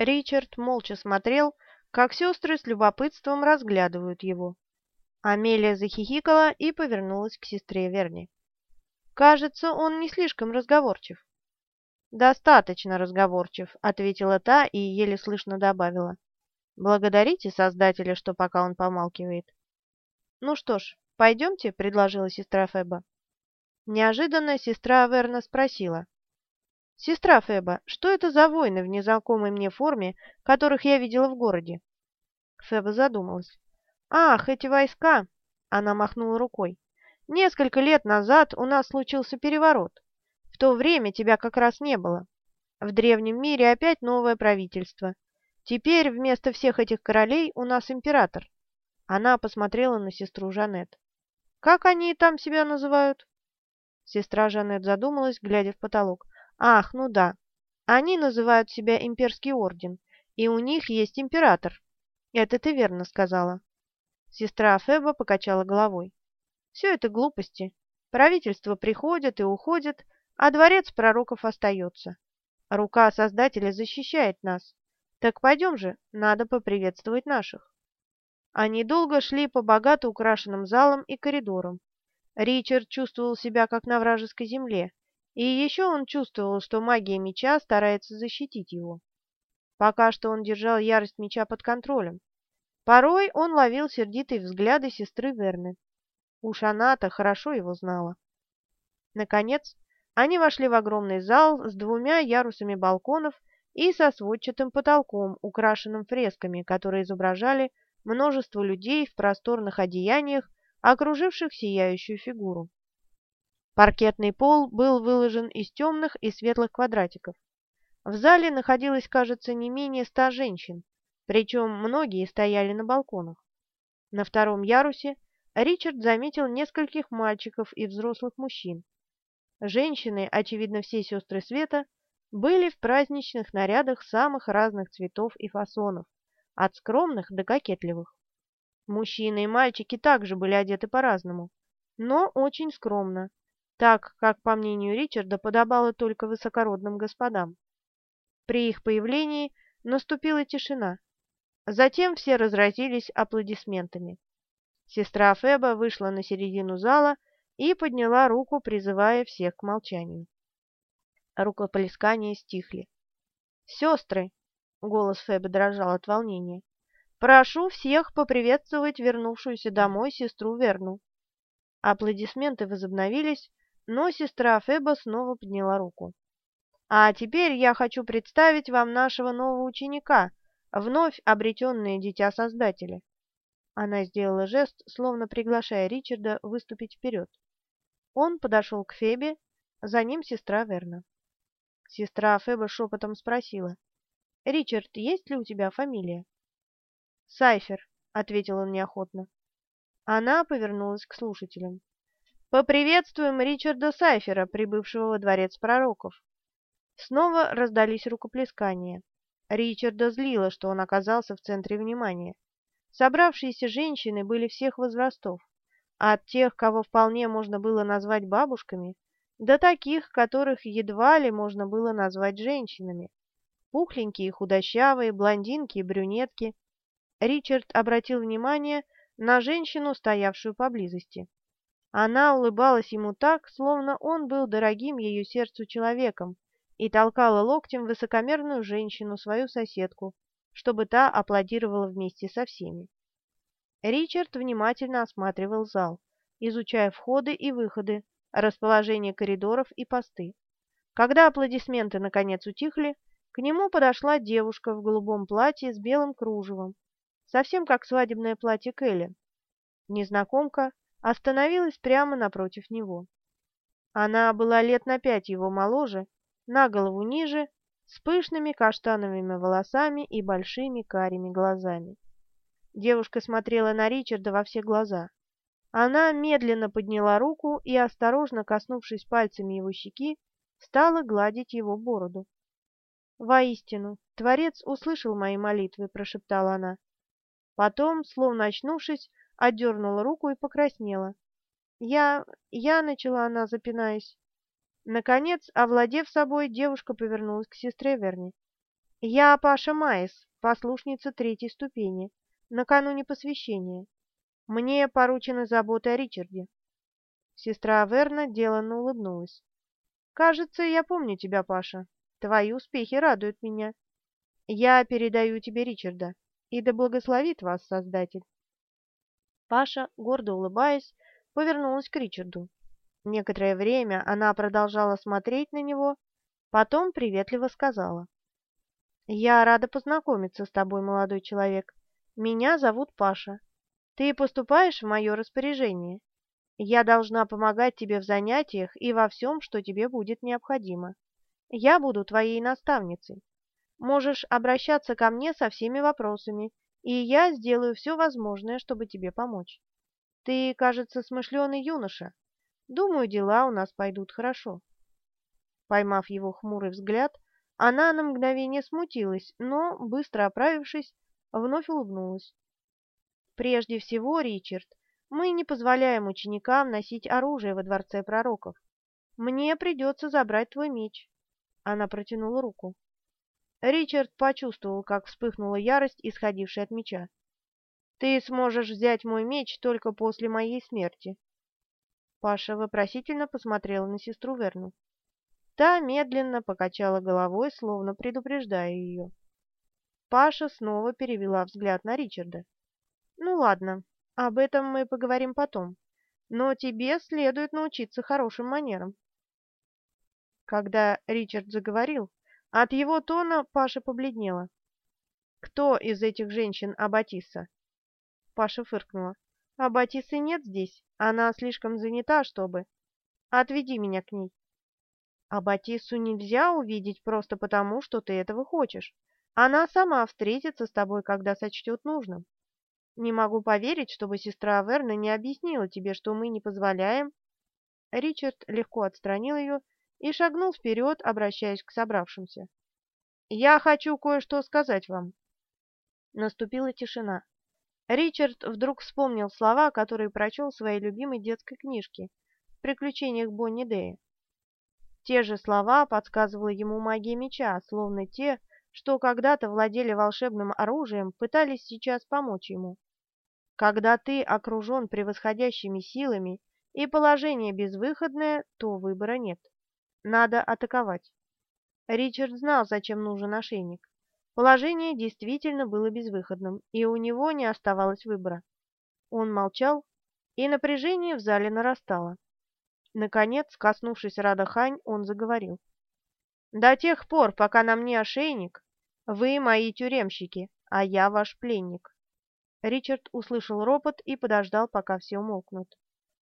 Ричард молча смотрел, как сестры с любопытством разглядывают его. Амелия захихикала и повернулась к сестре Верни. «Кажется, он не слишком разговорчив». «Достаточно разговорчив», — ответила та и еле слышно добавила. «Благодарите Создателя, что пока он помалкивает». «Ну что ж, пойдемте», — предложила сестра Феба. Неожиданно сестра Верна спросила. «Сестра Феба, что это за воины в незнакомой мне форме, которых я видела в городе?» Феба задумалась. «Ах, эти войска!» — она махнула рукой. «Несколько лет назад у нас случился переворот. В то время тебя как раз не было. В древнем мире опять новое правительство. Теперь вместо всех этих королей у нас император». Она посмотрела на сестру Жанет. «Как они там себя называют?» Сестра Жанет задумалась, глядя в потолок. «Ах, ну да. Они называют себя имперский орден, и у них есть император. Это ты верно сказала». Сестра Феба покачала головой. «Все это глупости. Правительство приходит и уходит, а дворец пророков остается. Рука Создателя защищает нас. Так пойдем же, надо поприветствовать наших». Они долго шли по богато украшенным залам и коридорам. Ричард чувствовал себя как на вражеской земле, и еще он чувствовал, что магия меча старается защитить его. Пока что он держал ярость меча под контролем. Порой он ловил сердитые взгляды сестры Верны. Уж она-то хорошо его знала. Наконец, они вошли в огромный зал с двумя ярусами балконов и со сводчатым потолком, украшенным фресками, которые изображали множество людей в просторных одеяниях окруживших сияющую фигуру. Паркетный пол был выложен из темных и светлых квадратиков. В зале находилось, кажется, не менее ста женщин, причем многие стояли на балконах. На втором ярусе Ричард заметил нескольких мальчиков и взрослых мужчин. Женщины, очевидно, все сестры света, были в праздничных нарядах самых разных цветов и фасонов, от скромных до кокетливых. Мужчины и мальчики также были одеты по-разному, но очень скромно, так, как, по мнению Ричарда, подобало только высокородным господам. При их появлении наступила тишина. Затем все разразились аплодисментами. Сестра Феба вышла на середину зала и подняла руку, призывая всех к молчанию. Рукоплескания стихли. «Сестры!» — голос Феба дрожал от волнения. Прошу всех поприветствовать вернувшуюся домой сестру Верну. Аплодисменты возобновились, но сестра Феба снова подняла руку. А теперь я хочу представить вам нашего нового ученика, вновь обретенное дитя Создателя. Она сделала жест, словно приглашая Ричарда выступить вперед. Он подошел к Фебе, за ним сестра Верна. Сестра Феба шепотом спросила, «Ричард, есть ли у тебя фамилия?» «Сайфер», — ответил он неохотно. Она повернулась к слушателям. «Поприветствуем Ричарда Сайфера, прибывшего во дворец пророков». Снова раздались рукоплескания. Ричарда злило, что он оказался в центре внимания. Собравшиеся женщины были всех возрастов, от тех, кого вполне можно было назвать бабушками, до таких, которых едва ли можно было назвать женщинами. Пухленькие худощавые, блондинки и брюнетки — Ричард обратил внимание на женщину, стоявшую поблизости. Она улыбалась ему так, словно он был дорогим ее сердцу человеком, и толкала локтем высокомерную женщину, свою соседку, чтобы та аплодировала вместе со всеми. Ричард внимательно осматривал зал, изучая входы и выходы, расположение коридоров и посты. Когда аплодисменты наконец утихли, к нему подошла девушка в голубом платье с белым кружевом, совсем как свадебное платье Келли. Незнакомка остановилась прямо напротив него. Она была лет на пять его моложе, на голову ниже, с пышными каштановыми волосами и большими карими глазами. Девушка смотрела на Ричарда во все глаза. Она медленно подняла руку и, осторожно коснувшись пальцами его щеки, стала гладить его бороду. «Воистину, Творец услышал мои молитвы», — прошептала она. Потом, словно очнувшись, отдернула руку и покраснела. «Я... я...» — начала она, запинаясь. Наконец, овладев собой, девушка повернулась к сестре Верни. Я Паша Майс, послушница третьей ступени, накануне посвящения. Мне поручена забота о Ричарде. Сестра Верна деланно улыбнулась. «Кажется, я помню тебя, Паша. Твои успехи радуют меня. Я передаю тебе Ричарда, и да благословит вас Создатель». Паша, гордо улыбаясь, повернулась к Ричарду. Некоторое время она продолжала смотреть на него, потом приветливо сказала. «Я рада познакомиться с тобой, молодой человек. Меня зовут Паша. Ты поступаешь в мое распоряжение. Я должна помогать тебе в занятиях и во всем, что тебе будет необходимо. Я буду твоей наставницей. Можешь обращаться ко мне со всеми вопросами, и я сделаю все возможное, чтобы тебе помочь. Ты, кажется, смышленый юноша. Думаю, дела у нас пойдут хорошо. Поймав его хмурый взгляд, она на мгновение смутилась, но, быстро оправившись, вновь улыбнулась. Прежде всего, Ричард, мы не позволяем ученикам носить оружие во дворце пророков. Мне придется забрать твой меч. Она протянула руку. Ричард почувствовал, как вспыхнула ярость, исходившая от меча. Ты сможешь взять мой меч только после моей смерти. Паша вопросительно посмотрела на сестру Верну. Та медленно покачала головой, словно предупреждая ее. Паша снова перевела взгляд на Ричарда. «Ну ладно, об этом мы поговорим потом. Но тебе следует научиться хорошим манерам. Когда Ричард заговорил, от его тона Паша побледнела. «Кто из этих женщин Аббатиса?» Паша фыркнула. «Аббатисы нет здесь. Она слишком занята, чтобы...» «Отведи меня к ней». «Аббатису нельзя увидеть просто потому, что ты этого хочешь. Она сама встретится с тобой, когда сочтет нужным. Не могу поверить, чтобы сестра Аверна не объяснила тебе, что мы не позволяем. Ричард легко отстранил ее и шагнул вперед, обращаясь к собравшимся. «Я хочу кое-что сказать вам». Наступила тишина. Ричард вдруг вспомнил слова, которые прочел в своей любимой детской книжке в «Приключениях Бонни Дэя». Те же слова подсказывала ему магия меча, словно те, что когда-то владели волшебным оружием, пытались сейчас помочь ему. Когда ты окружен превосходящими силами и положение безвыходное, то выбора нет. Надо атаковать. Ричард знал, зачем нужен ошейник. Положение действительно было безвыходным, и у него не оставалось выбора. Он молчал, и напряжение в зале нарастало. Наконец, коснувшись Рада Хань, он заговорил. До тех пор, пока на мне ошейник, вы мои тюремщики, а я ваш пленник. Ричард услышал ропот и подождал, пока все умолкнут.